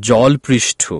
জলপৃষ্ঠ।